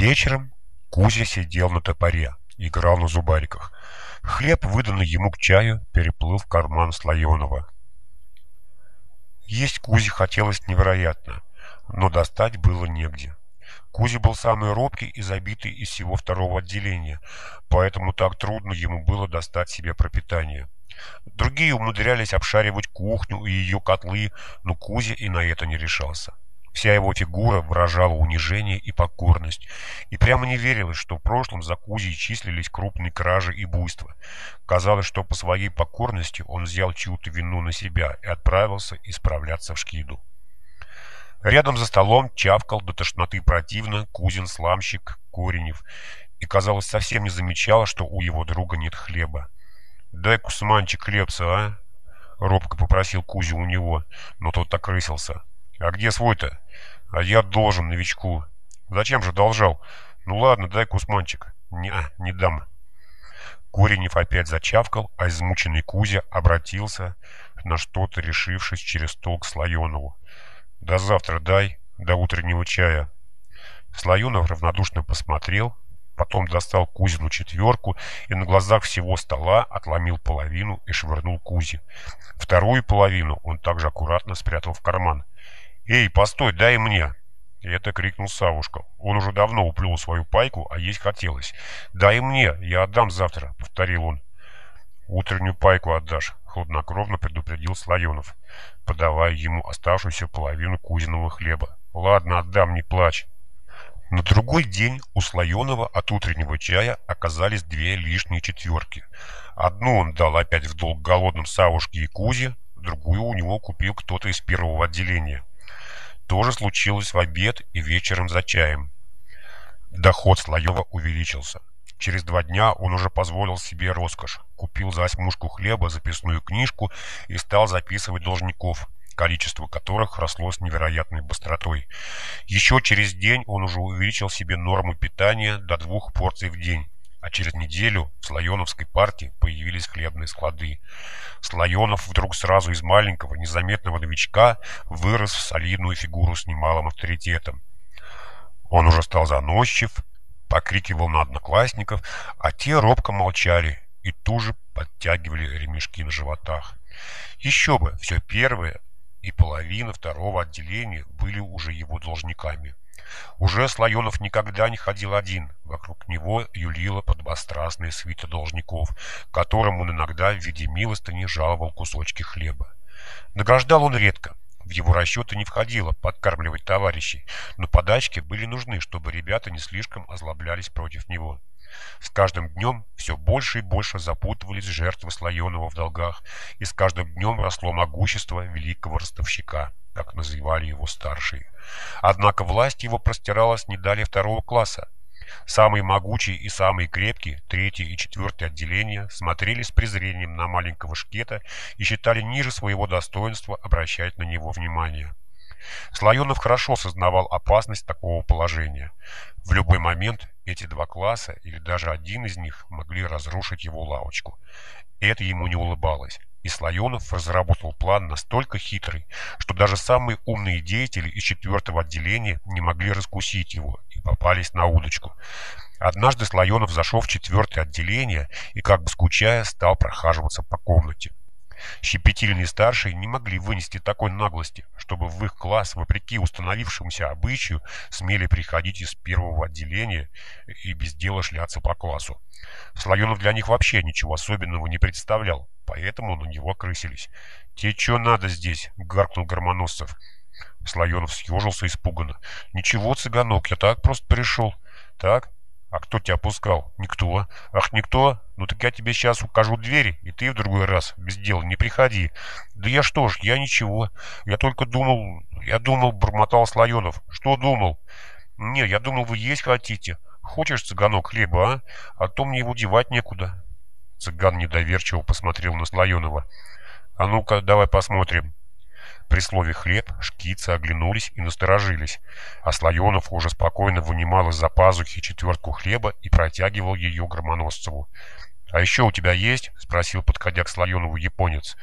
Вечером Кузя сидел на топоре, играл на зубариках. Хлеб, выданный ему к чаю, переплыл в карман Слоенова. Есть Кузе хотелось невероятно, но достать было негде. Кузя был самый робкий и забитый из всего второго отделения, поэтому так трудно ему было достать себе пропитание. Другие умудрялись обшаривать кухню и ее котлы, но Кузя и на это не решался. Вся его фигура выражала унижение и покорность, и прямо не верилось, что в прошлом за Кузей числились крупные кражи и буйства. Казалось, что по своей покорности он взял чью-то вину на себя и отправился исправляться в Шкиду. Рядом за столом чавкал до тошноты противно Кузин сламщик Коренев и, казалось, совсем не замечал, что у его друга нет хлеба. «Дай кусманчик хлебца, а?» — робко попросил Кузю у него, но тот так рысился. «А где свой-то?» «А я должен новичку». «Зачем же должал?» «Ну ладно, дай кусманчик». «Не, не дам». Коренев опять зачавкал, а измученный Кузя обратился на что-то, решившись через стол к Слоенову. «До завтра дай, до утреннего чая». Слоенов равнодушно посмотрел, потом достал Кузину четверку и на глазах всего стола отломил половину и швырнул Кузе. Вторую половину он также аккуратно спрятал в карман. «Эй, постой, дай мне!» Это крикнул Савушка. Он уже давно уплюл свою пайку, а есть хотелось. «Дай мне, я отдам завтра», — повторил он. «Утреннюю пайку отдашь», — хладнокровно предупредил Слоенов, подавая ему оставшуюся половину кузиного хлеба. «Ладно, отдам, не плачь». На другой день у Слоенова от утреннего чая оказались две лишние четверки. Одну он дал опять в долг голодным Савушке и Кузе, другую у него купил кто-то из первого отделения. То же случилось в обед и вечером за чаем. Доход Слоева увеличился. Через два дня он уже позволил себе роскошь. Купил за осьмушку хлеба записную книжку и стал записывать должников, количество которых росло с невероятной быстротой. Еще через день он уже увеличил себе норму питания до двух порций в день. А через неделю в Слоеновской партии появились хлебные склады. Слоенов вдруг сразу из маленького, незаметного новичка вырос в солидную фигуру с немалым авторитетом. Он уже стал заносчив, покрикивал на одноклассников, а те робко молчали и туже подтягивали ремешки на животах. Еще бы, все первое и половина второго отделения были уже его должниками. Уже Слоенов никогда не ходил один. Вокруг него юлила подбострастная свита должников, которым он иногда в виде милостыни жаловал кусочки хлеба. Награждал он редко. В его расчеты не входило подкармливать товарищей, но подачки были нужны, чтобы ребята не слишком озлоблялись против него. С каждым днем все больше и больше запутывались жертвы Слоенова в долгах, и с каждым днем росло могущество великого ростовщика как называли его старшие. Однако власть его простиралась не далее второго класса. Самые могучие и самые крепкие, третье и четвертое отделения, смотрели с презрением на маленького шкета и считали ниже своего достоинства обращать на него внимание. Слоенов хорошо сознавал опасность такого положения. В любой момент эти два класса или даже один из них могли разрушить его лавочку. Это ему не улыбалось. И Слоенов разработал план настолько хитрый, что даже самые умные деятели из четвертого отделения не могли раскусить его и попались на удочку. Однажды Слоенов зашел в четвертое отделение и, как бы скучая, стал прохаживаться по комнате. Щепетильные старшие не могли вынести такой наглости, чтобы в их класс, вопреки установившемуся обычаю, смели приходить из первого отделения и без дела шляться по классу. Слоенов для них вообще ничего особенного не представлял, поэтому на него крысились. «Те что надо здесь?» — гаркнул Гормоносцев. Слоенов съежился испуганно. «Ничего, цыганок, я так просто пришел». «Так? А кто тебя пускал? Никто. Ах, никто? Ну так я тебе сейчас укажу двери, и ты в другой раз без дела не приходи. Да я что ж, я ничего. Я только думал... Я думал, бормотал Слоенов. Что думал? Не, я думал, вы есть хотите. Хочешь, цыганок, хлеба, а? А то мне его девать некуда. Цыган недоверчиво посмотрел на Слоенова. А ну-ка, давай посмотрим. При слове «хлеб» шкицы оглянулись и насторожились, а Слоенов уже спокойно вынимал из-за пазухи четвертку хлеба и протягивал ее Громоносцеву. «А еще у тебя есть?» — спросил, подходя к Слоенову японец.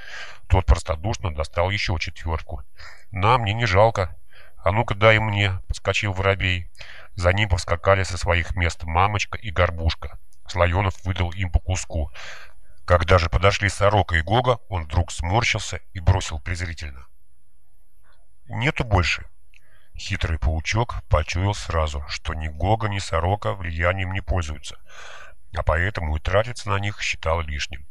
Тот простодушно достал еще четвертку. «На, мне не жалко». «А ну-ка дай мне!» — подскочил воробей. За ним повскакали со своих мест мамочка и горбушка. Слоенов выдал им по куску. Когда же подошли Сорока и Гога, он вдруг сморщился и бросил презрительно. «Нету больше». Хитрый паучок почуял сразу, что ни Гога, ни Сорока влиянием не пользуются, а поэтому и тратиться на них считал лишним.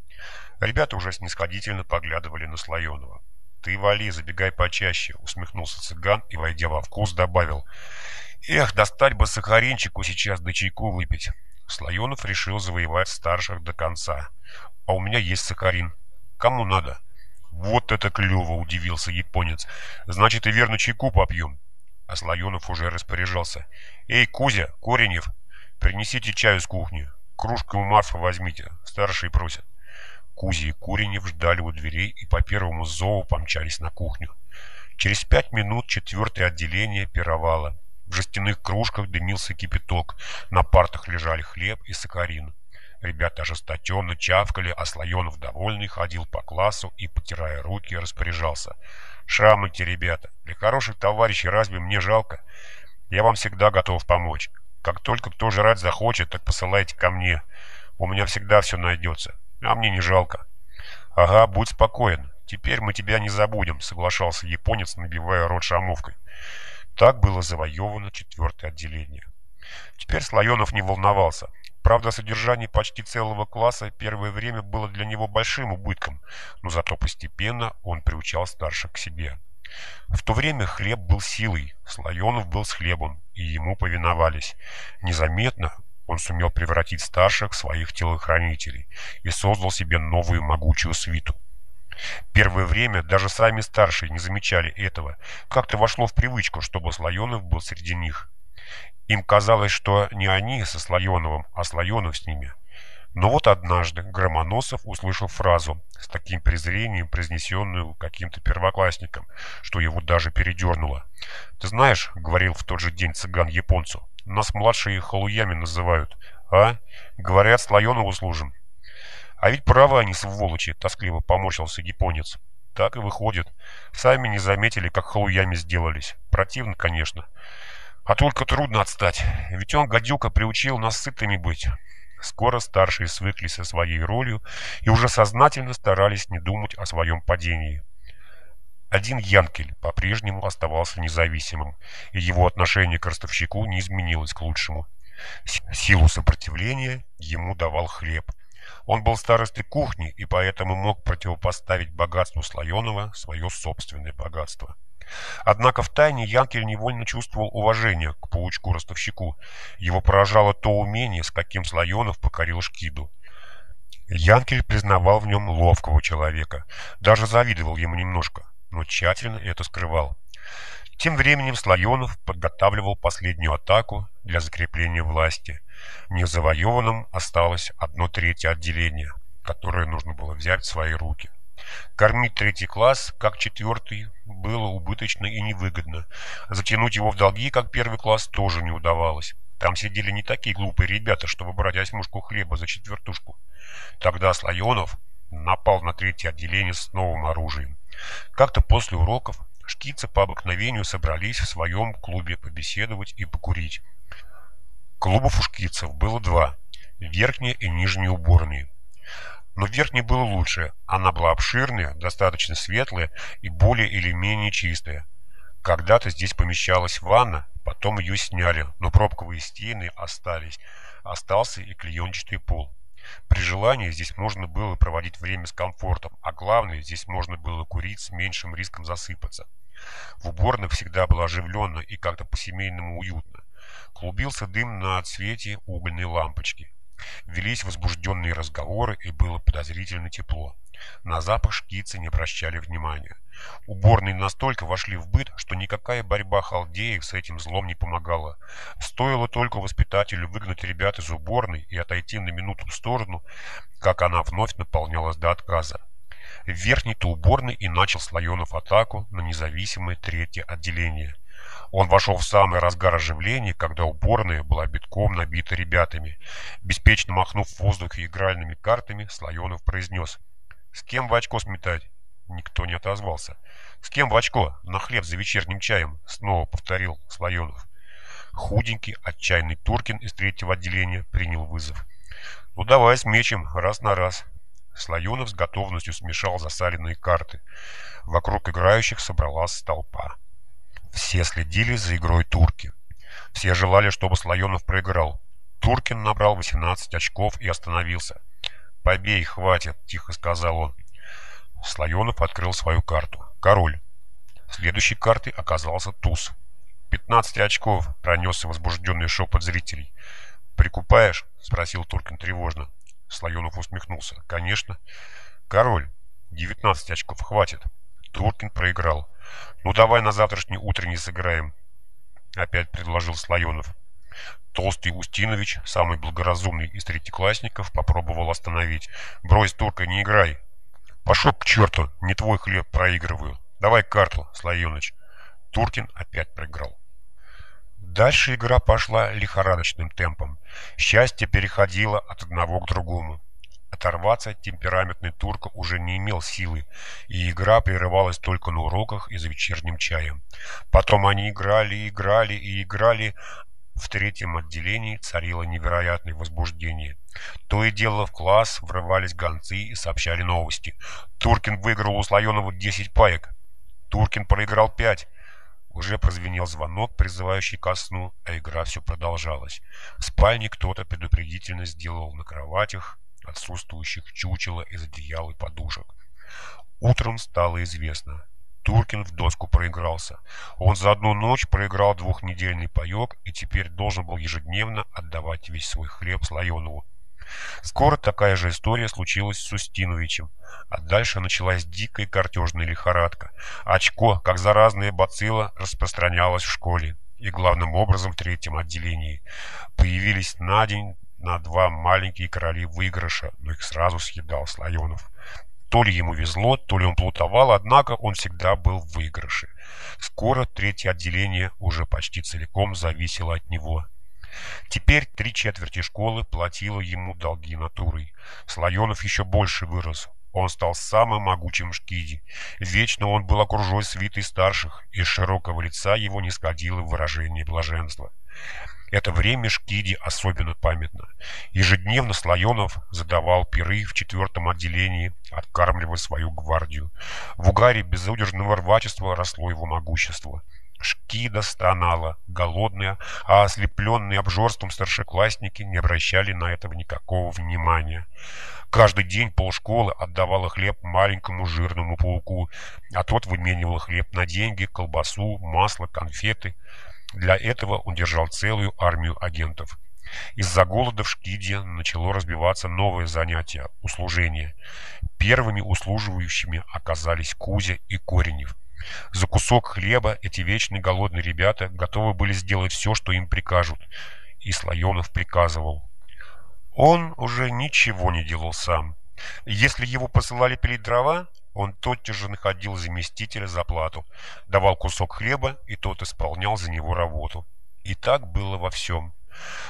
Ребята уже снисходительно поглядывали на Слоенова. «Ты вали, забегай почаще», — усмехнулся цыган и, войдя во вкус, добавил. «Эх, достать бы сахаринчику сейчас да чайку выпить». Слоенов решил завоевать старших до конца. «А у меня есть сахарин. Кому надо?» «Вот это клево!» — удивился японец. «Значит, и верно чайку попьем». А Слоенов уже распоряжался. «Эй, Кузя, Коренев, принесите чаю с кухни. Кружку у Марфа возьмите, старшие просят». Кузя и Коренев ждали у дверей и по первому зову помчались на кухню. Через пять минут четвертое отделение пировало. В жестяных кружках дымился кипяток, на партах лежали хлеб и сахарин. Ребята ожесточенно чавкали, а Слоенов, довольный, ходил по классу и, потирая руки, распоряжался. «Шрамайте, ребята, для хороших товарищей разве мне жалко? Я вам всегда готов помочь. Как только кто жрать захочет, так посылайте ко мне. У меня всегда все найдется, а мне не жалко». «Ага, будь спокоен, теперь мы тебя не забудем», — соглашался японец, набивая рот шамовкой. Так было завоевано четвертое отделение. Теперь Слоенов не волновался. Правда, содержание почти целого класса первое время было для него большим убытком, но зато постепенно он приучал старших к себе. В то время хлеб был силой, Слоенов был с хлебом, и ему повиновались. Незаметно он сумел превратить старших в своих телохранителей и создал себе новую могучую свиту. Первое время даже сами старшие не замечали этого. Как-то вошло в привычку, чтобы Слоенов был среди них. Им казалось, что не они со Слоеновым, а Слоенов с ними. Но вот однажды Громоносов услышал фразу, с таким презрением произнесенную каким-то первоклассником, что его даже передернуло. «Ты знаешь, — говорил в тот же день цыган японцу, — нас младшие халуями называют, а? Говорят, Слоенову служим. А ведь правы они, сволочи, тоскливо поморщился японец. Так и выходит. Сами не заметили, как халуями сделались. Противно, конечно. А только трудно отстать, ведь он, гадюка, приучил нас сытыми быть. Скоро старшие свыклись со своей ролью и уже сознательно старались не думать о своем падении. Один Янкель по-прежнему оставался независимым, и его отношение к ростовщику не изменилось к лучшему. Силу сопротивления ему давал хлеб – он был старостой кухни и поэтому мог противопоставить богатству Слоенова свое собственное богатство. Однако в тайне Янкель невольно чувствовал уважение к паучку-ростовщику. Его поражало то умение, с каким Слоенов покорил Шкиду. Янкель признавал в нем ловкого человека, даже завидовал ему немножко, но тщательно это скрывал. Тем временем Слоенов подготавливал последнюю атаку для закрепления власти. Незавоеванным осталось одно третье отделение, которое нужно было взять в свои руки. Кормить третий класс, как четвертый, было убыточно и невыгодно. Затянуть его в долги, как первый класс, тоже не удавалось. Там сидели не такие глупые ребята, чтобы брать осьмушку хлеба за четвертушку. Тогда Слоенов напал на третье отделение с новым оружием. Как-то после уроков шкицы по обыкновению собрались в своем клубе побеседовать и покурить. Клубов у шкицев было два – верхняя и нижняя уборные. Но верхняя была лучше, она была обширная, достаточно светлая и более или менее чистая. Когда-то здесь помещалась ванна, потом ее сняли, но пробковые стены остались, остался и клеенчатый пол. При желании здесь можно было проводить время с комфортом, а главное, здесь можно было курить с меньшим риском засыпаться. В уборных всегда было оживленно и как-то по-семейному уютно. Клубился дым на цвете угольной лампочки. Велись возбужденные разговоры и было подозрительно тепло. На запах шкицы не обращали внимания. Уборные настолько вошли в быт, что никакая борьба халдеев с этим злом не помогала. Стоило только воспитателю выгнать ребят из уборной и отойти на минуту в сторону, как она вновь наполнялась до отказа. В верхней-то уборной и начал Слоенов атаку на независимое третье отделение – он вошел в самый разгар оживления, когда уборная была битком набита ребятами. Беспечно махнув в воздухе игральными картами, Слоенов произнес «С кем в очко сметать?» Никто не отозвался. «С кем в очко? На хлеб за вечерним чаем?» Снова повторил Слоенов. Худенький, отчаянный Туркин из третьего отделения принял вызов. «Ну давай смечем, раз на раз». Слоенов с готовностью смешал засаленные карты. Вокруг играющих собралась толпа. Все следили за игрой Турки. Все желали, чтобы Слоенов проиграл. Туркин набрал 18 очков и остановился. «Побей, хватит», — тихо сказал он. Слоенов открыл свою карту. Король. Следующей картой оказался туз. «Пятнадцать очков!» — пронесся возбужденный шепот зрителей. «Прикупаешь?» — спросил Туркин тревожно. Слоенов усмехнулся. «Конечно. Король. Девятнадцать очков. Хватит». Туркин проиграл. «Ну давай на завтрашний утренний сыграем», — опять предложил Слоенов. Толстый Устинович, самый благоразумный из третьеклассников, попробовал остановить. «Брось, Турка, не играй!» «Пошел к черту! Не твой хлеб проигрываю!» Давай карту, Слоеныч. Туркин опять проиграл. Дальше игра пошла лихорадочным темпом. Счастье переходило от одного к другому. Оторваться темпераментный турка уже не имел силы, и игра прерывалась только на уроках и за вечерним чаем. Потом они играли, играли и играли. В третьем отделении царило невероятное возбуждение. То и дело в класс врывались гонцы и сообщали новости. Туркин выиграл у Слоенова 10 паек. Туркин проиграл пять. Уже прозвенел звонок, призывающий ко сну, а игра все продолжалась. В спальне кто-то предупредительно сделал на кроватях отсутствующих чучело из одеял и подушек. Утром стало известно. Туркин в доску проигрался. Он за одну ночь проиграл двухнедельный паек и теперь должен был ежедневно отдавать весь свой хлеб Слоенову. Скоро такая же история случилась с Устиновичем, а дальше началась дикая картежная лихорадка. Очко, как заразная бацилла, распространялось в школе и главным образом в третьем отделении. Появились на день на два маленькие короли выигрыша, но их сразу съедал Слоенов. То ли ему везло, то ли он плутовал, однако он всегда был в выигрыше. Скоро третье отделение уже почти целиком зависело от него. Теперь три четверти школы платило ему долги натурой. Слоенов еще больше вырос. Он стал самым могучим в Шкиде. Вечно он был окружен свитой старших, и с широкого лица его не сходило выражение блаженства. Это время Шкиди особенно памятно. Ежедневно Слоенов задавал пиры в четвертом отделении, откармливая свою гвардию. В угаре безудержного рвачества росло его могущество. Шкида стонала, голодная, а ослепленные обжорством старшеклассники не обращали на этого никакого внимания. Каждый день полшколы отдавала хлеб маленькому жирному пауку, а тот выменивал хлеб на деньги, колбасу, масло, конфеты. Для этого он держал целую армию агентов. Из-за голода в Шкиде начало разбиваться новое занятие – услужение. Первыми услуживающими оказались Кузя и Коренев – за кусок хлеба эти вечные голодные ребята готовы были сделать все, что им прикажут. И Слоенов приказывал. Он уже ничего не делал сам. Если его посылали пилить дрова, он тотчас же находил заместителя за плату, давал кусок хлеба, и тот исполнял за него работу. И так было во всем.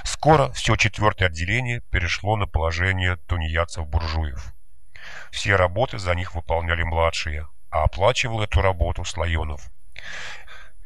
Скоро все четвертое отделение перешло на положение тунеядцев-буржуев. Все работы за них выполняли младшие, а оплачивал эту работу Слоенов.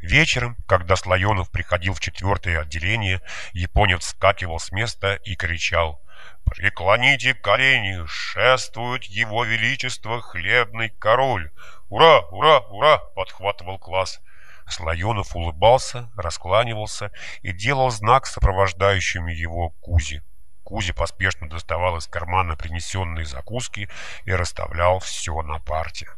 Вечером, когда Слоенов приходил в четвертое отделение, японец скакивал с места и кричал «Преклоните колени! Шествует его величество хлебный король! Ура! Ура! Ура!» — подхватывал класс. Слоенов улыбался, раскланивался и делал знак сопровождающему его Кузе. Кузя поспешно доставал из кармана принесенные закуски и расставлял все на парте.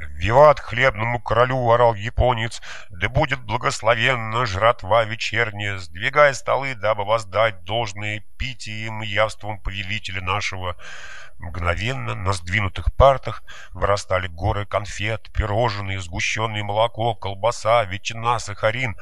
«Виват хлебному королю!» — орал японец. «Да будет благословенна жратва вечерняя! Сдвигай столы, дабы воздать должное питием и явством повелителя нашего!» Мгновенно на сдвинутых партах вырастали горы конфет, пирожные, сгущенное молоко, колбаса, ветчина, сахарин.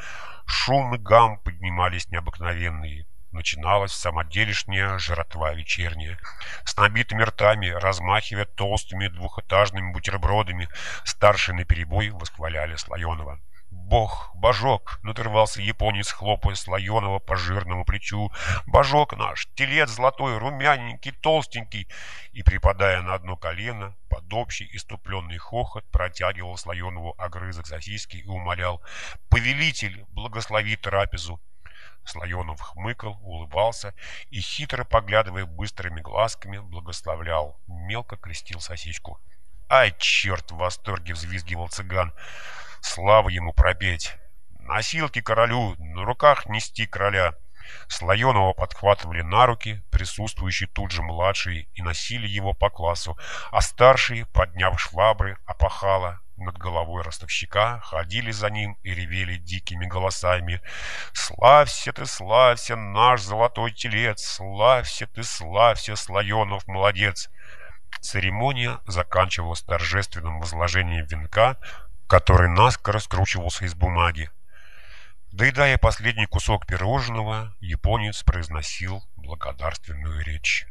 Шум и гам поднимались необыкновенные начиналась самоделишняя жратва вечерняя. С набитыми ртами, размахивая толстыми двухэтажными бутербродами, старшие наперебой восхваляли Слоенова. «Бог, божок!» — надрывался японец, хлопая Слоенова по жирному плечу. «Божок наш! Телец золотой, румяненький, толстенький!» И, припадая на одно колено, под общий иступленный хохот протягивал Слоенову огрызок сосиски и умолял «Повелитель, благослови трапезу!» Слоенов хмыкал, улыбался и, хитро поглядывая быстрыми глазками, благословлял, мелко крестил сосичку. «Ай, черт!» — в восторге взвизгивал цыган. «Слава ему пропеть! Носилки королю, на руках нести короля!» Слоеного подхватывали на руки, присутствующие тут же младшие, и носили его по классу, а старшие, подняв швабры, опахала, над головой ростовщика, ходили за ним и ревели дикими голосами. «Славься ты, славься, наш золотой телец! Славься ты, славься, Слоенов молодец!» Церемония заканчивалась торжественным возложением венка, который наскоро скручивался из бумаги. Доедая последний кусок пирожного, японец произносил благодарственную речь.